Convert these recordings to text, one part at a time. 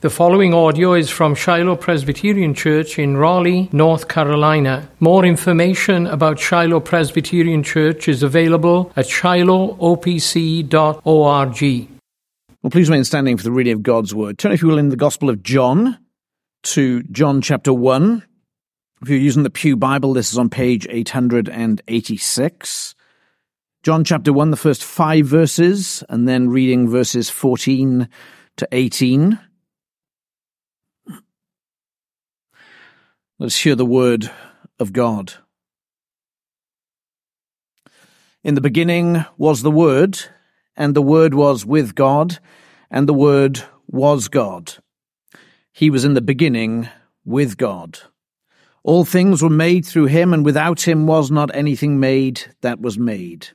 The following audio is from Shiloh Presbyterian Church in Raleigh, North Carolina. More information about Shiloh Presbyterian Church is available at shilohopc.org. Well, please remain standing for the reading of God's Word. Turn, if you will, in the Gospel of John to John chapter 1. If you're using the Pew Bible, this is on page 886. John chapter 1, the first five verses, and then reading verses 14 to 18. Let's hear the word of God. In the beginning was the Word, and the Word was with God, and the Word was God. He was in the beginning with God. All things were made through him, and without him was not anything made that was made.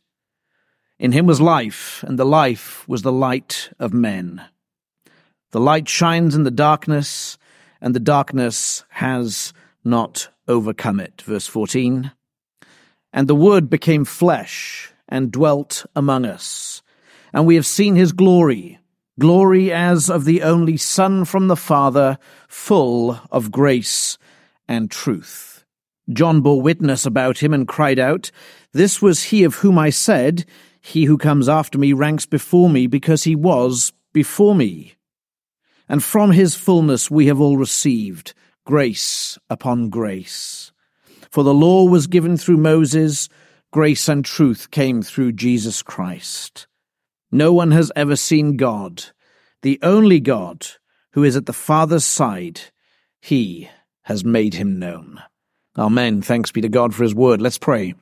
In him was life, and the life was the light of men. The light shines in the darkness, and the darkness has not overcome it. Verse 14. And the Word became flesh and dwelt among us. And we have seen his glory, glory as of the only Son from the Father, full of grace and truth. John bore witness about him and cried out, This was he of whom I said, He who comes after me ranks before me, because he was before me. And from his fullness we have all received grace upon grace. For the law was given through Moses, grace and truth came through Jesus Christ. No one has ever seen God, the only God who is at the Father's side. He has made him known. Amen. Thanks be to God for his word. Let's pray.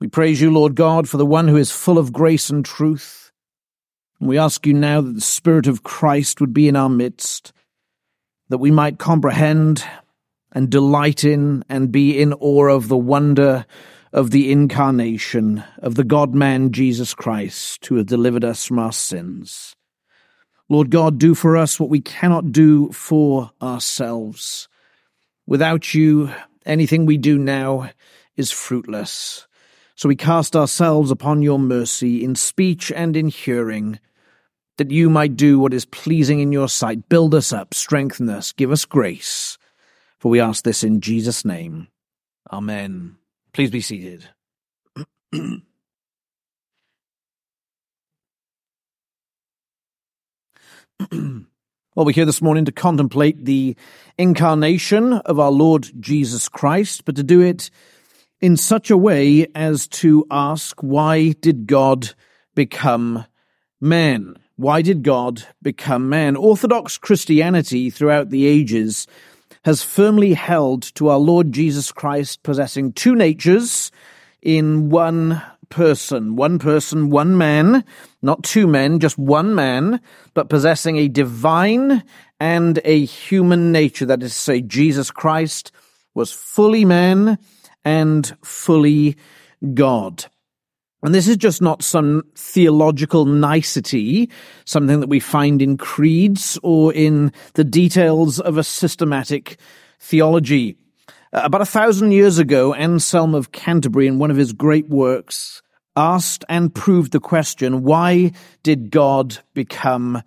We praise you, Lord God, for the one who is full of grace and truth we ask you now that the Spirit of Christ would be in our midst, that we might comprehend and delight in and be in awe of the wonder of the incarnation of the God man Jesus Christ who has delivered us from our sins. Lord God, do for us what we cannot do for ourselves. Without you, anything we do now is fruitless. So we cast ourselves upon your mercy in speech and in hearing, that you might do what is pleasing in your sight. Build us up, strengthen us, give us grace. For we ask this in Jesus' name. Amen. Please be seated. well, we're here this morning to contemplate the incarnation of our Lord Jesus Christ, but to do it in such a way as to ask, why did God become man? Why did God become man? Orthodox Christianity throughout the ages has firmly held to our Lord Jesus Christ possessing two natures in one person. One person, one man, not two men, just one man, but possessing a divine and a human nature. That is to say, Jesus Christ was fully man and fully God. And this is just not some theological nicety, something that we find in creeds or in the details of a systematic theology. Uh, about a thousand years ago, Anselm of Canterbury, in one of his great works, asked and proved the question, why did God become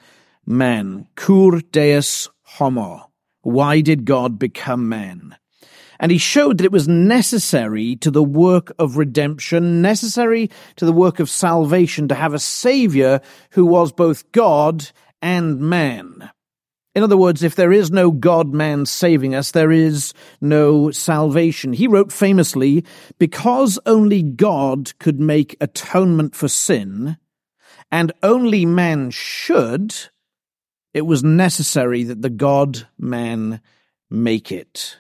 man? Cur Deus homo? Why did God become man? And he showed that it was necessary to the work of redemption, necessary to the work of salvation to have a savior who was both God and man. In other words, if there is no God man saving us, there is no salvation. He wrote famously, because only God could make atonement for sin, and only man should, it was necessary that the God man make it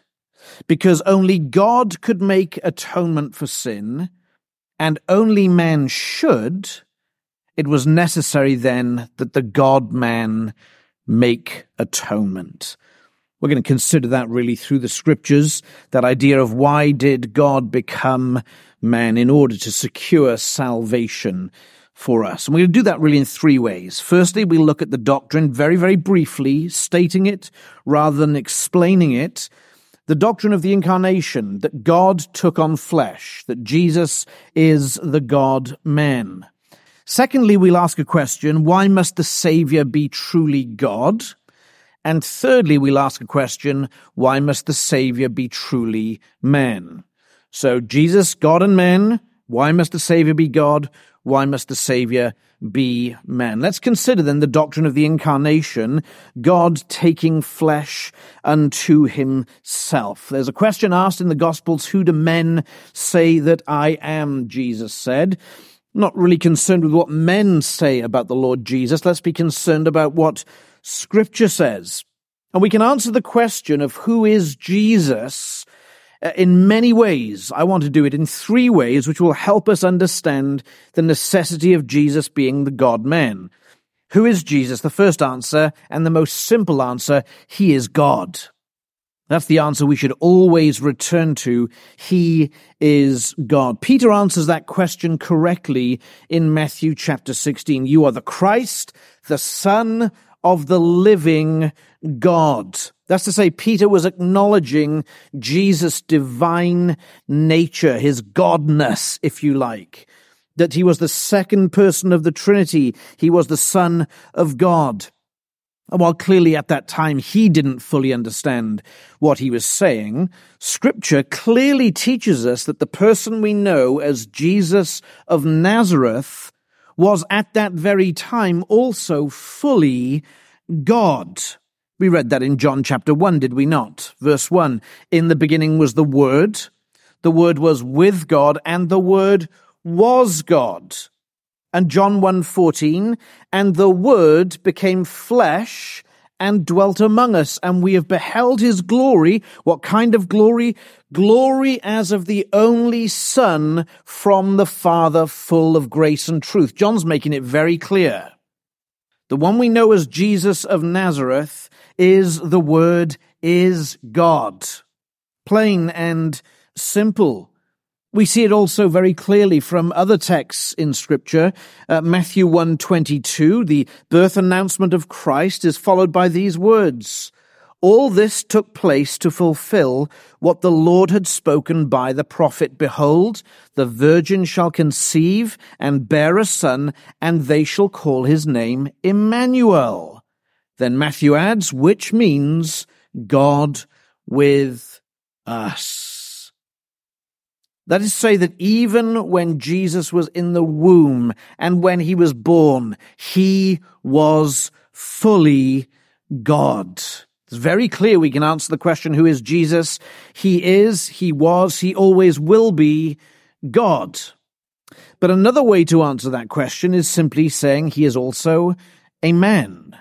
because only God could make atonement for sin, and only man should, it was necessary then that the God man make atonement. We're going to consider that really through the scriptures, that idea of why did God become man in order to secure salvation for us. And we're going to do that really in three ways. Firstly, we look at the doctrine very, very briefly, stating it rather than explaining it the doctrine of the incarnation, that God took on flesh, that Jesus is the God man. Secondly, we'll ask a question, why must the Savior be truly God? And thirdly, we'll ask a question, why must the Savior be truly man? So Jesus, God and man, why must the Savior be God? Why must the Savior be men. Let's consider then the doctrine of the incarnation, God taking flesh unto himself. There's a question asked in the Gospels, who do men say that I am? Jesus said. Not really concerned with what men say about the Lord Jesus. Let's be concerned about what Scripture says. And we can answer the question of who is Jesus Uh, in many ways. I want to do it in three ways, which will help us understand the necessity of Jesus being the God man. Who is Jesus? The first answer, and the most simple answer, He is God. That's the answer we should always return to. He is God. Peter answers that question correctly in Matthew chapter 16. You are the Christ, the Son of the living God. That's to say, Peter was acknowledging Jesus' divine nature, his godness, if you like. That he was the second person of the Trinity. He was the Son of God. And while clearly at that time he didn't fully understand what he was saying, scripture clearly teaches us that the person we know as Jesus of Nazareth was at that very time also fully God. We read that in John chapter 1, did we not? Verse 1 In the beginning was the Word, the Word was with God, and the Word was God. And John 1:14 and the word became flesh and dwelt among us and we have beheld his glory. What kind of glory? Glory as of the only son from the father full of grace and truth. John's making it very clear. The one we know as Jesus of Nazareth is the word is God plain and simple we see it also very clearly from other texts in scripture. Uh, Matthew 1:22, the birth announcement of Christ is followed by these words: all this took place to fulfill what the Lord had spoken by the prophet. Behold, the virgin shall conceive and bear a son, and they shall call his name Emmanuel. Then Matthew adds, which means God with us. That is to say that even when Jesus was in the womb and when he was born, he was fully God. It's very clear we can answer the question, who is Jesus? He is, he was, he always will be God. But another way to answer that question is simply saying he is also a man.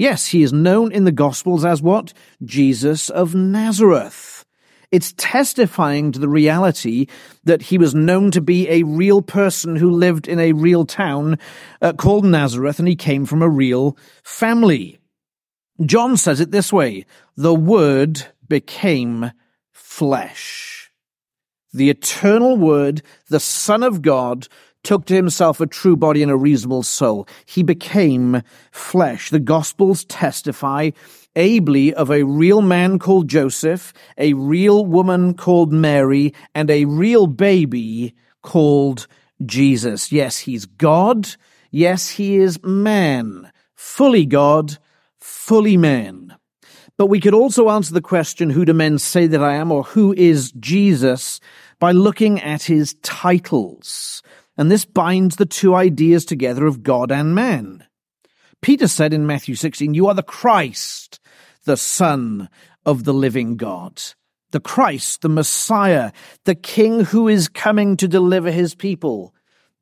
Yes, he is known in the Gospels as what? Jesus of Nazareth. It's testifying to the reality that he was known to be a real person who lived in a real town uh, called Nazareth and he came from a real family. John says it this way, the word became flesh. The eternal word, the son of God, took to himself a true body and a reasonable soul. He became flesh. The Gospels testify ably of a real man called Joseph, a real woman called Mary, and a real baby called Jesus. Yes, he's God. Yes, he is man. Fully God, fully man. But we could also answer the question, who do men say that I am, or who is Jesus, by looking at his titles. And this binds the two ideas together of God and man. Peter said in Matthew 16, You are the Christ, the Son of the living God. The Christ, the Messiah, the King who is coming to deliver his people.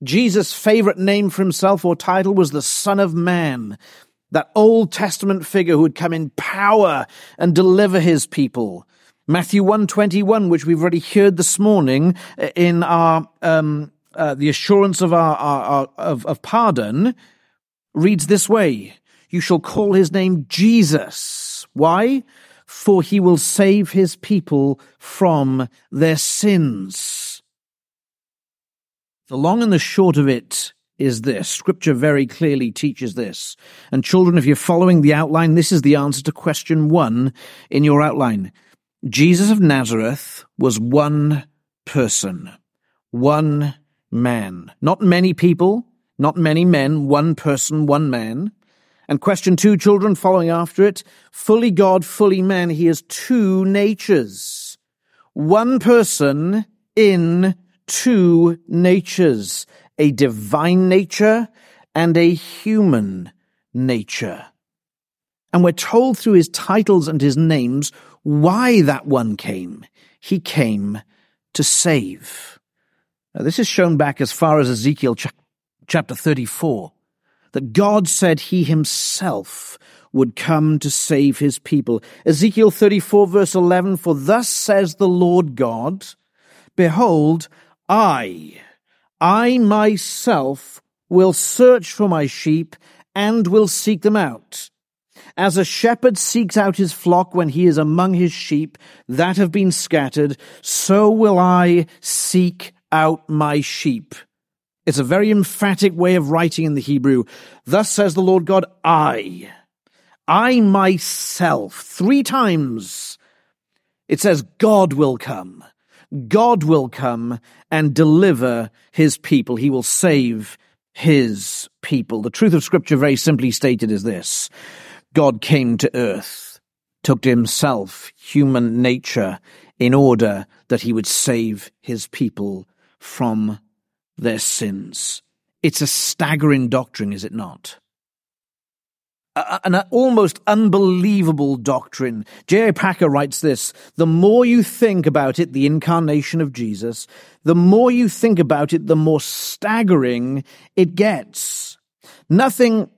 Jesus' favorite name for himself or title was the Son of Man, that Old Testament figure who would come in power and deliver his people. Matthew 121, which we've already heard this morning in our, um, uh, the assurance of our, our, our of, of pardon, reads this way. You shall call his name Jesus. Why? For he will save his people from their sins. The long and the short of it is this. Scripture very clearly teaches this. And children, if you're following the outline, this is the answer to question one in your outline. Jesus of Nazareth was one person, one man. Not many people, not many men, one person, one man. And question two, children following after it, fully God, fully man. He has two natures. One person in two natures, a divine nature and a human nature. And we're told through his titles and his names why that one came. He came to save. Now, this is shown back as far as Ezekiel ch- chapter 34, that God said he himself would come to save his people. Ezekiel 34 verse 11, for thus says the Lord God, behold, I, I myself will search for my sheep and will seek them out. As a shepherd seeks out his flock when he is among his sheep that have been scattered, so will I seek out my sheep. It's a very emphatic way of writing in the Hebrew. Thus says the Lord God, I, I myself, three times. It says God will come. God will come and deliver his people. He will save his people. The truth of scripture very simply stated is this. God came to earth, took to himself human nature in order that he would save his people from their sins. It's a staggering doctrine, is it not? an almost unbelievable doctrine. J.I. Packer writes this The more you think about it, the incarnation of Jesus, the more you think about it, the more staggering it gets. Nothing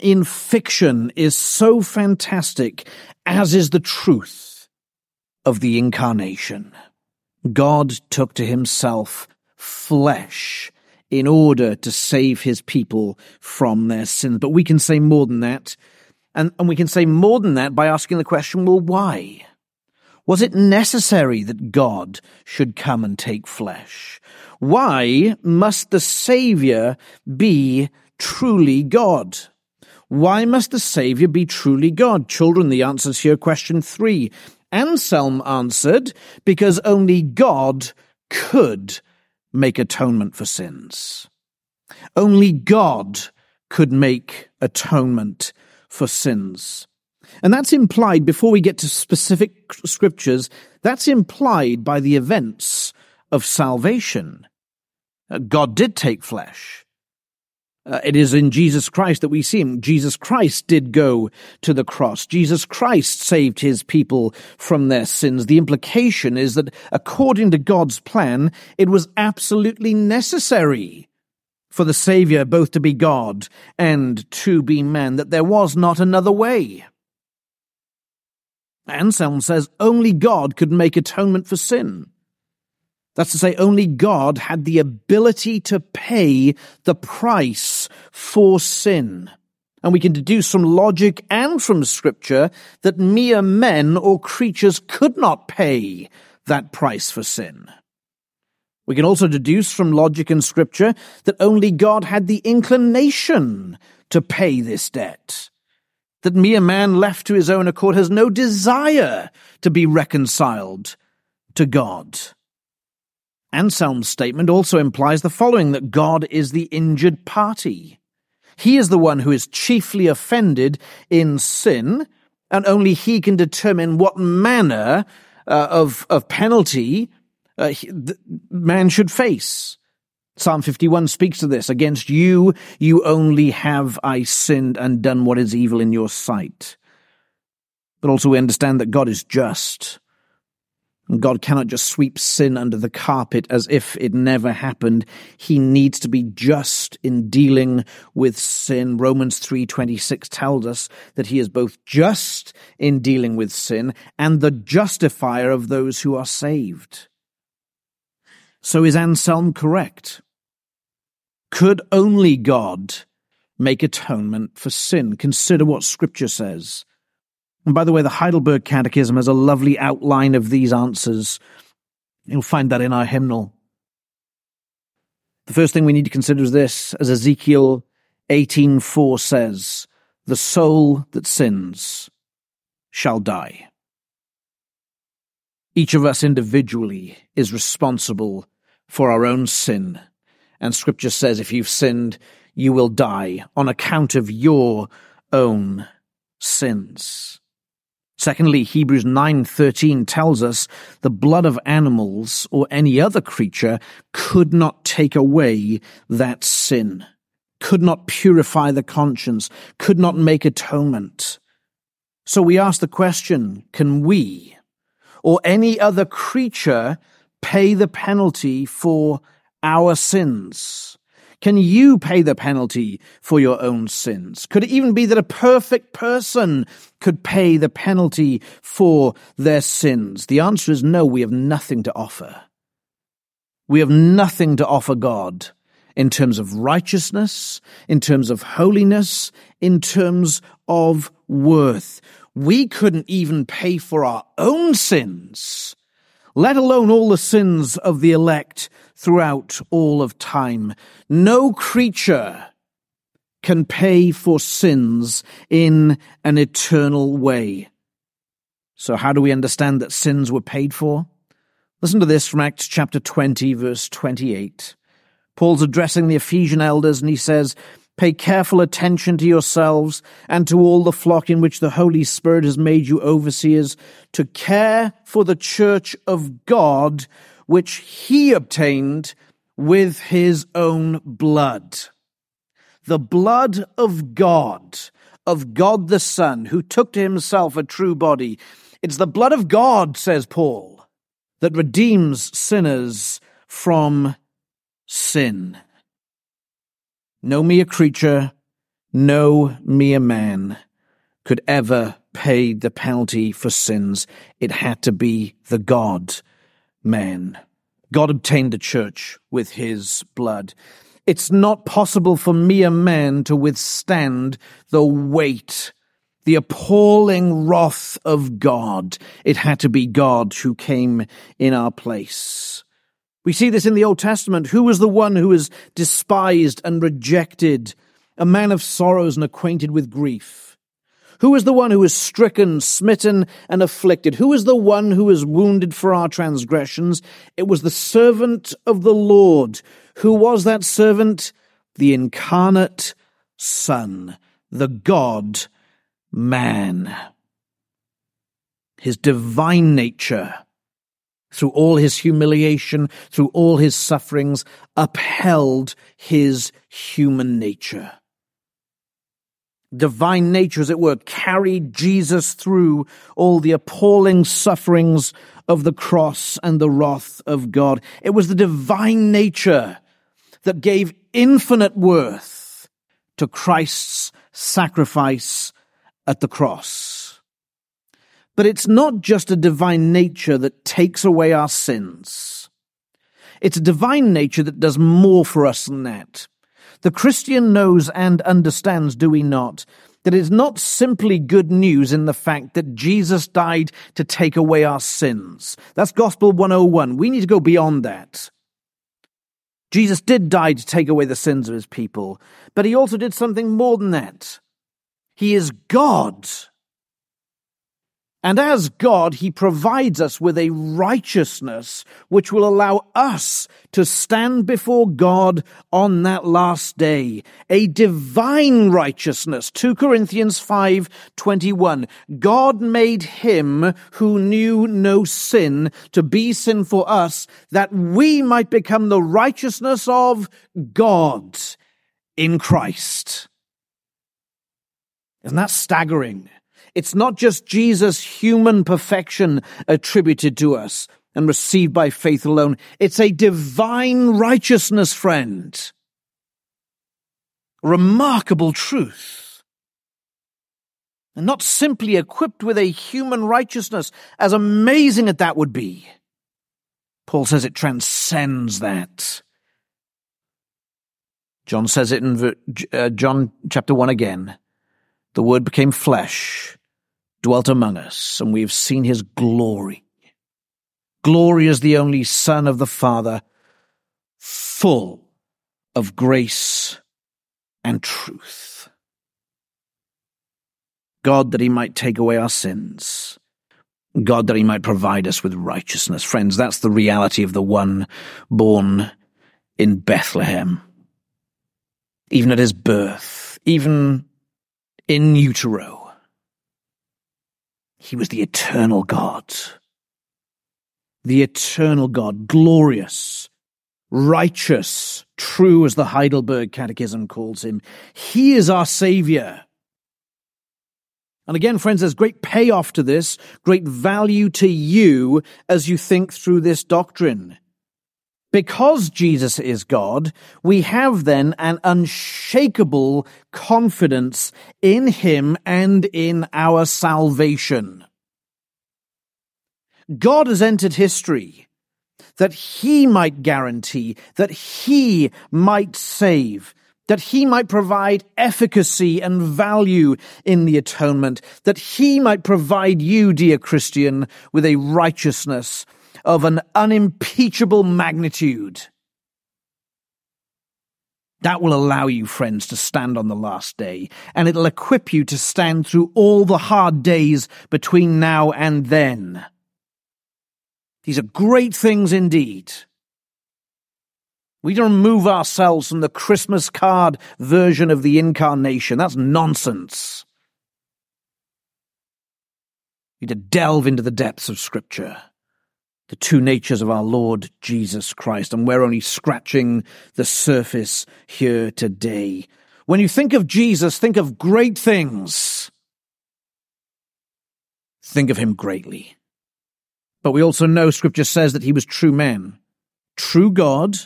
in fiction is so fantastic as is the truth of the incarnation. God took to himself flesh in order to save his people from their sins. But we can say more than that. And, and we can say more than that by asking the question, well, why? Was it necessary that God should come and take flesh? Why must the Savior be truly God? Why must the Saviour be truly God? Children, the answer answer's here, question three. Anselm answered, because only God could make atonement for sins. Only God could make atonement for sins. And that's implied, before we get to specific scriptures, that's implied by the events of salvation. Uh, God did take flesh. Uh, it is in Jesus Christ that we see him. Jesus Christ did go to the cross. Jesus Christ saved his people from their sins. The implication is that according to God's plan, it was absolutely necessary for the Savior both to be God and to be man, that there was not another way. Anselm says only God could make atonement for sin. That's to say, only God had the ability to pay the price for sin. And we can deduce from logic and from scripture that mere men or creatures could not pay that price for sin. We can also deduce from logic and scripture that only God had the inclination to pay this debt. That mere man left to his own accord has no desire to be reconciled to God. Anselm's statement also implies the following that God is the injured party. He is the one who is chiefly offended in sin, and only he can determine what manner uh, of, of penalty uh, he, man should face. Psalm 51 speaks to this. Against you, you only have I sinned and done what is evil in your sight. But also we understand that God is just. God cannot just sweep sin under the carpet as if it never happened. He needs to be just in dealing with sin. Romans 3:26 tells us that he is both just in dealing with sin and the justifier of those who are saved. So is Anselm correct? Could only God make atonement for sin? Consider what scripture says. And by the way, the Heidelberg Catechism has a lovely outline of these answers. You'll find that in our hymnal. The first thing we need to consider is this, as Ezekiel 18:4 says, "The soul that sins shall die." Each of us individually is responsible for our own sin. And scripture says if you've sinned, you will die on account of your own sins. Secondly, Hebrews 9:13 tells us the blood of animals or any other creature could not take away that sin, could not purify the conscience, could not make atonement. So we ask the question, can we or any other creature pay the penalty for our sins? Can you pay the penalty for your own sins? Could it even be that a perfect person could pay the penalty for their sins? The answer is no, we have nothing to offer. We have nothing to offer God in terms of righteousness, in terms of holiness, in terms of worth. We couldn't even pay for our own sins, let alone all the sins of the elect throughout all of time. No creature can pay for sins in an eternal way. So how do we understand that sins were paid for? Listen to this from Acts chapter 20 verse 28. Paul's addressing the Ephesian elders and he says, Pay careful attention to yourselves and to all the flock in which the Holy Spirit has made you overseers to care for the church of God which he obtained with his own blood. The blood of God, of God the Son, who took to himself a true body. It's the blood of God, says Paul, that redeems sinners from sin. No mere creature, no mere man could ever pay the penalty for sins. It had to be the God man. God obtained the church with his blood. It's not possible for mere man to withstand the weight, the appalling wrath of God. It had to be God who came in our place. We see this in the Old Testament. Who was the one who was despised and rejected, a man of sorrows and acquainted with grief? Who is the one who is stricken, smitten, and afflicted? Who is the one who is wounded for our transgressions? It was the servant of the Lord. Who was that servant? The incarnate Son, the God man. His divine nature, through all his humiliation, through all his sufferings, upheld his human nature divine nature, as it were, carried Jesus through all the appalling sufferings of the cross and the wrath of God. It was the divine nature that gave infinite worth to Christ's sacrifice at the cross. But it's not just a divine nature that takes away our sins. It's a divine nature that does more for us than that. The Christian knows and understands, do we not, that it is not simply good news in the fact that Jesus died to take away our sins. That's Gospel 101. We need to go beyond that. Jesus did die to take away the sins of his people, but he also did something more than that. He is God. And as God, He provides us with a righteousness which will allow us to stand before God on that last day. A divine righteousness. 2 Corinthians 5 21. God made Him who knew no sin to be sin for us that we might become the righteousness of God in Christ. Isn't that staggering? It's not just Jesus' human perfection attributed to us and received by faith alone. It's a divine righteousness, friend. Remarkable truth. And not simply equipped with a human righteousness, as amazing as that would be. Paul says it transcends that. John says it in uh, John chapter 1 again. The Word became flesh dwelt among us, and we have seen his glory. Glory as the only Son of the Father, full of grace and truth. God, that he might take away our sins. God, that he might provide us with righteousness. Friends, that's the reality of the one born in Bethlehem. even at his birth, even in utero. He was the eternal God. The eternal God, glorious, righteous, true as the Heidelberg Catechism calls him. He is our Savior. And again, friends, there's great payoff to this, great value to you as you think through this doctrine. Because Jesus is God, we have then an unshakable confidence in Him and in our salvation. God has entered history that He might guarantee, that He might save, that He might provide efficacy and value in the atonement, that He might provide you, dear Christian, with a righteousness of an unimpeachable magnitude. That will allow you, friends, to stand on the last day, and it'll equip you to stand through all the hard days between now and then. These are great things indeed. We don't remove ourselves from the Christmas card version of the incarnation. That's nonsense. We need to delve into the depths of Scripture the two natures of our Lord Jesus Christ, and we're only scratching the surface here today. When you think of Jesus, think of great things. Think of him greatly. But we also know scripture says that he was true man, true God,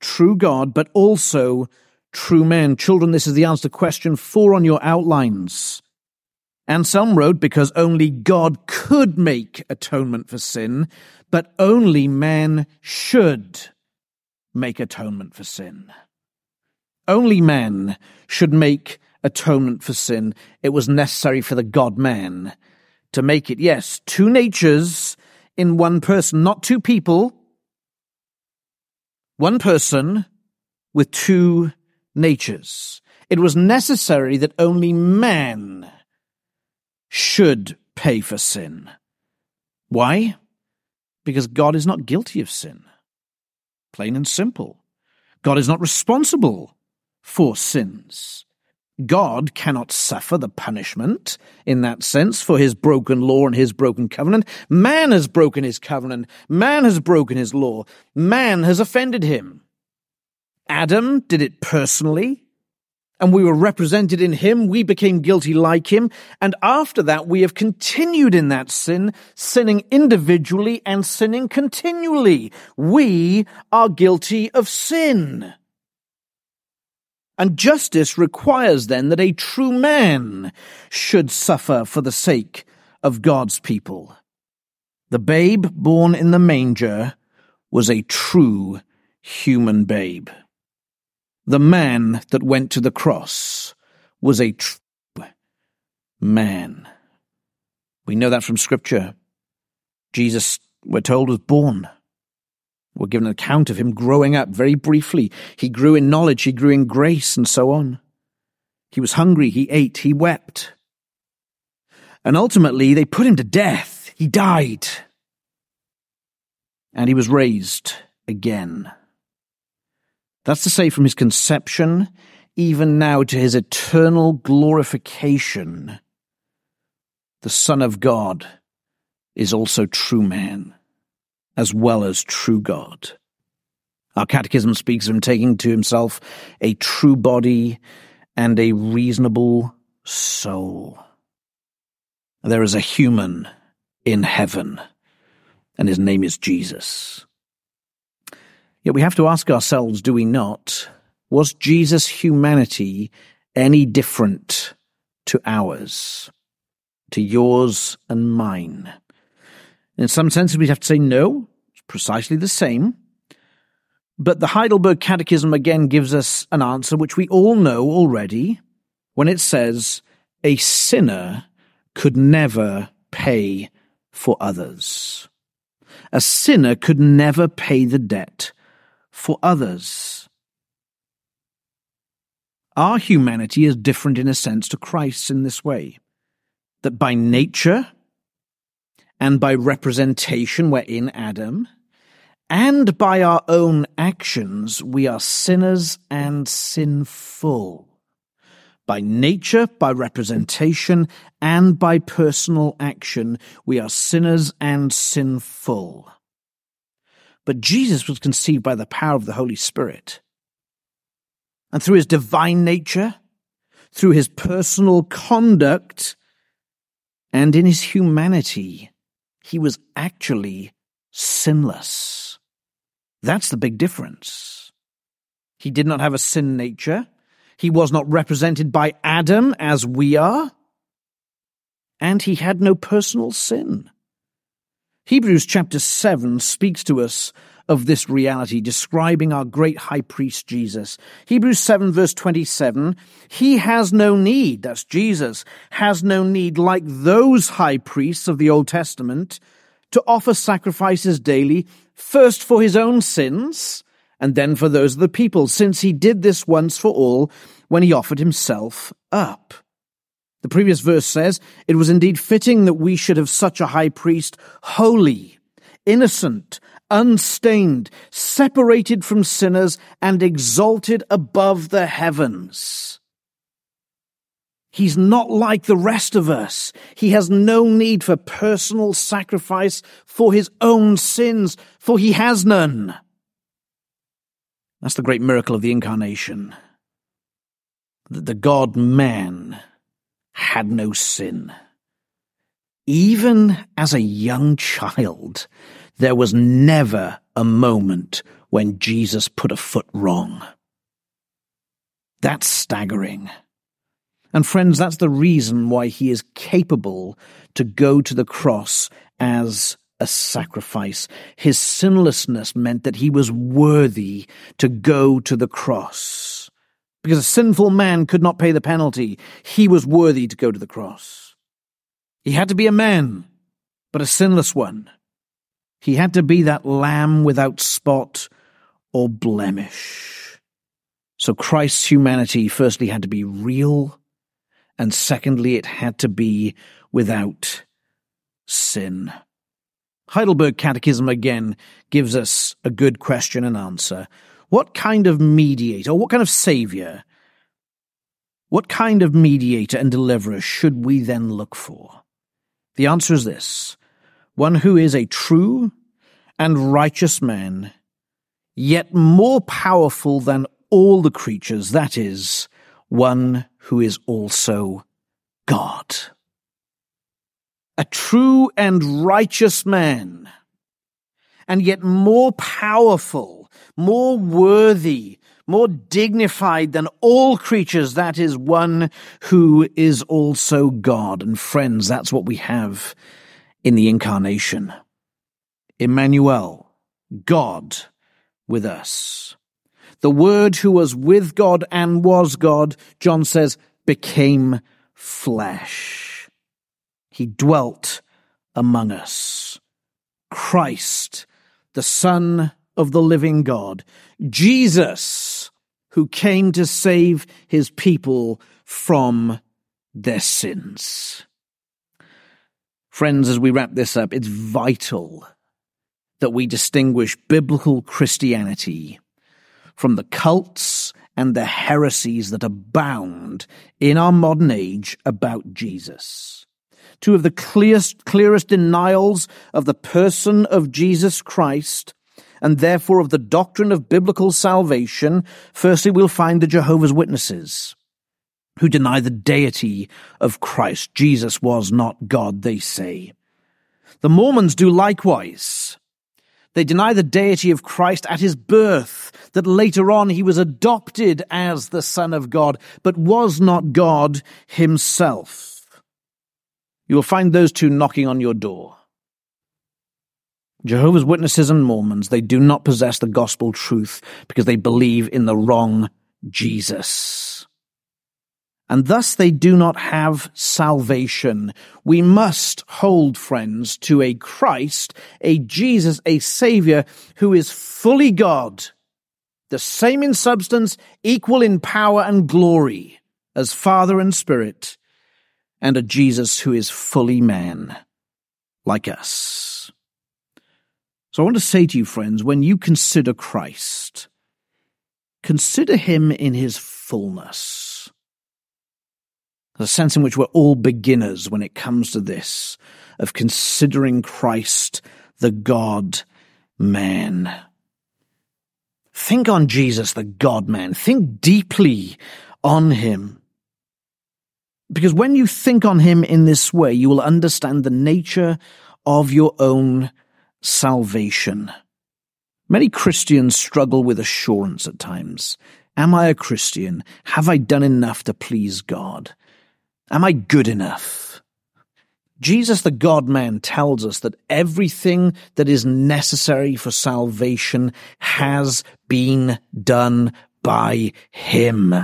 true God, but also true man. Children, this is the answer to question four on your outlines. Anselm wrote, because only God could make atonement for sin, but only man should make atonement for sin. Only man should make atonement for sin. It was necessary for the God man to make it. Yes, two natures in one person, not two people. One person with two natures. It was necessary that only man should pay for sin. Why? Because God is not guilty of sin. Plain and simple. God is not responsible for sins. God cannot suffer the punishment in that sense for his broken law and his broken covenant. Man has broken his covenant. Man has broken his law. Man has offended him. Adam did it personally and we were represented in him, we became guilty like him, and after that we have continued in that sin, sinning individually and sinning continually. We are guilty of sin. And justice requires then that a true man should suffer for the sake of God's people. The babe born in the manger was a true human babe. The man that went to the cross was a true man. We know that from Scripture. Jesus, we're told, was born. We're given an account of him growing up very briefly. He grew in knowledge, he grew in grace, and so on. He was hungry, he ate, he wept. And ultimately, they put him to death. He died. And he was raised again. That's to say, from his conception, even now to his eternal glorification, the Son of God is also true man, as well as true God. Our catechism speaks of him taking to himself a true body and a reasonable soul. There is a human in heaven, and his name is Jesus. Yet we have to ask ourselves, do we not? Was Jesus' humanity any different to ours, to yours and mine? In some senses, we'd have to say no, it's precisely the same. But the Heidelberg Catechism again gives us an answer which we all know already when it says, a sinner could never pay for others. A sinner could never pay the debt for others. Our humanity is different in a sense to Christ's in this way that by nature and by representation we're in Adam, and by our own actions, we are sinners and sinful. By nature, by representation, and by personal action, we are sinners and sinful. But Jesus was conceived by the power of the Holy Spirit. And through his divine nature, through his personal conduct, and in his humanity, he was actually sinless. That's the big difference. He did not have a sin nature. He was not represented by Adam as we are. And he had no personal sin. Hebrews chapter 7 speaks to us of this reality, describing our great high priest Jesus. Hebrews 7 verse 27, he has no need, that's Jesus, has no need like those high priests of the Old Testament to offer sacrifices daily, first for his own sins, and then for those of the people, since he did this once for all when he offered himself up. The previous verse says, It was indeed fitting that we should have such a high priest, holy, innocent, unstained, separated from sinners, and exalted above the heavens. He's not like the rest of us. He has no need for personal sacrifice for his own sins, for he has none. That's the great miracle of the incarnation. That the God man had no sin. Even as a young child, there was never a moment when Jesus put a foot wrong. That's staggering. And friends, that's the reason why he is capable to go to the cross as a sacrifice. His sinlessness meant that he was worthy to go to the cross. Because a sinful man could not pay the penalty, he was worthy to go to the cross. He had to be a man, but a sinless one. He had to be that lamb without spot or blemish. So Christ's humanity firstly had to be real, and secondly, it had to be without sin. Heidelberg Catechism again gives us a good question and answer. What kind of mediator, or what kind of savior, what kind of mediator and deliverer should we then look for? The answer is this one who is a true and righteous man, yet more powerful than all the creatures, that is, one who is also God. A true and righteous man, and yet more powerful, more worthy, more dignified than all creatures, that is one who is also God. And friends, that's what we have in the incarnation. Emmanuel, God with us. The Word who was with God and was God, John says, became flesh. He dwelt among us. Christ, the Son of the living God. Jesus, who came to save his people from their sins. Friends, as we wrap this up, it's vital that we distinguish biblical Christianity from the cults and the heresies that abound in our modern age about Jesus. Two of the clearest, clearest denials of the person of Jesus Christ and therefore of the doctrine of biblical salvation, firstly, we'll find the Jehovah's Witnesses, who deny the deity of Christ. Jesus was not God, they say. The Mormons do likewise. They deny the deity of Christ at his birth, that later on he was adopted as the Son of God, but was not God himself. You will find those two knocking on your door. Jehovah's Witnesses and Mormons, they do not possess the gospel truth because they believe in the wrong Jesus and thus they do not have salvation. We must hold, friends, to a Christ, a Jesus, a Savior who is fully God, the same in substance, equal in power and glory as Father and Spirit, and a Jesus who is fully man, like us. So I want to say to you, friends, when you consider Christ, consider him in his fullness. There's a sense in which we're all beginners when it comes to this, of considering Christ the God man. Think on Jesus, the God man. Think deeply on him. Because when you think on him in this way, you will understand the nature of your own salvation. Many Christians struggle with assurance at times. Am I a Christian? Have I done enough to please God? Am I good enough? Jesus, the God man, tells us that everything that is necessary for salvation has been done by him.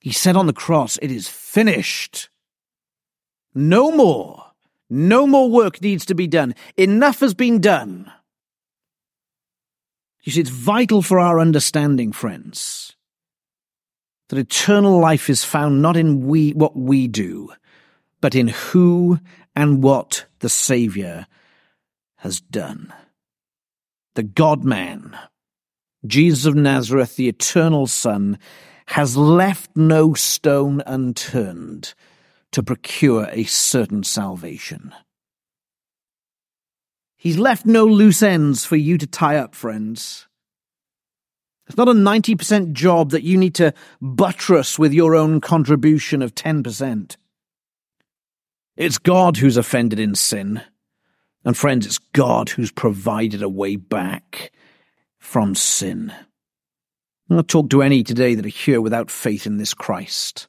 He said on the cross, It is finished. No more. No more work needs to be done. Enough has been done. You see, it's vital for our understanding, friends, that eternal life is found not in we, what we do, but in who and what the Savior has done. The God man, Jesus of Nazareth, the eternal Son, has left no stone unturned to procure a certain salvation. He's left no loose ends for you to tie up, friends. It's not a 90% job that you need to buttress with your own contribution of 10%. It's God who's offended in sin. And friends, it's God who's provided a way back from sin. I'll talk to any today that are here without faith in this Christ.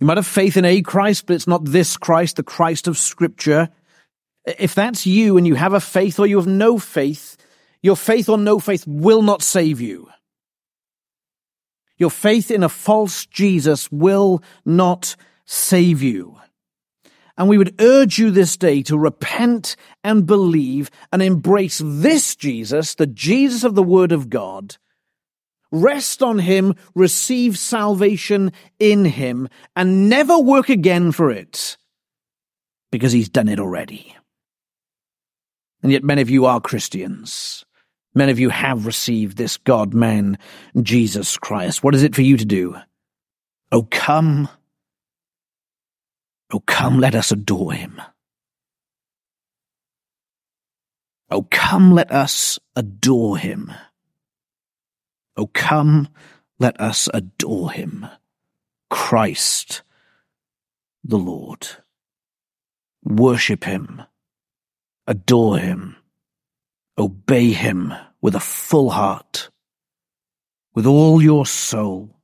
You might have faith in a Christ, but it's not this Christ, the Christ of Scripture. If that's you and you have a faith or you have no faith, your faith or no faith will not save you. Your faith in a false Jesus will not save you. And we would urge you this day to repent and believe and embrace this Jesus, the Jesus of the Word of God, Rest on him, receive salvation in him, and never work again for it, because he's done it already. And yet many of you are Christians. Many of you have received this God man, Jesus Christ. What is it for you to do? Oh, come. Oh, come, let us adore him. Oh, come, let us adore him. Oh, come, let us adore him, Christ the Lord. Worship him, adore him, obey him with a full heart, with all your soul,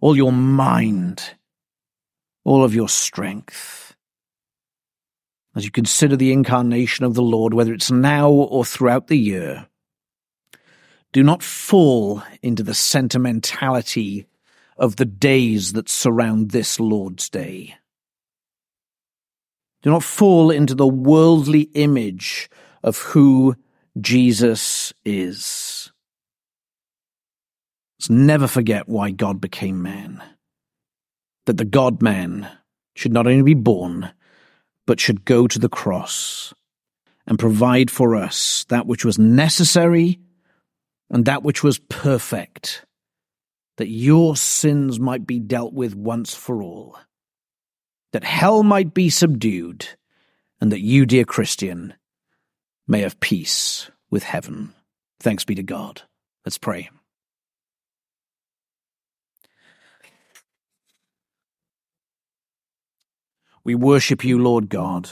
all your mind, all of your strength. As you consider the incarnation of the Lord, whether it's now or throughout the year, do not fall into the sentimentality of the days that surround this Lord's Day. Do not fall into the worldly image of who Jesus is. Let's never forget why God became man. That the God man should not only be born, but should go to the cross and provide for us that which was necessary and that which was perfect, that your sins might be dealt with once for all, that hell might be subdued, and that you, dear Christian, may have peace with heaven. Thanks be to God. Let's pray. We worship you, Lord God,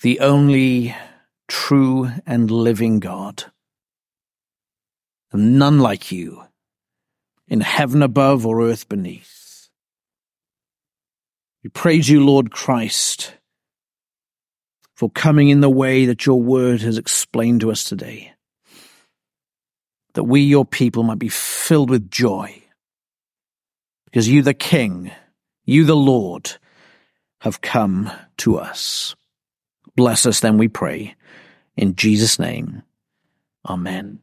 the only true and living God. And none like you in heaven above or earth beneath. We praise you, Lord Christ, for coming in the way that your word has explained to us today. That we, your people, might be filled with joy. Because you, the King, you, the Lord, have come to us. Bless us then, we pray. In Jesus' name, Amen.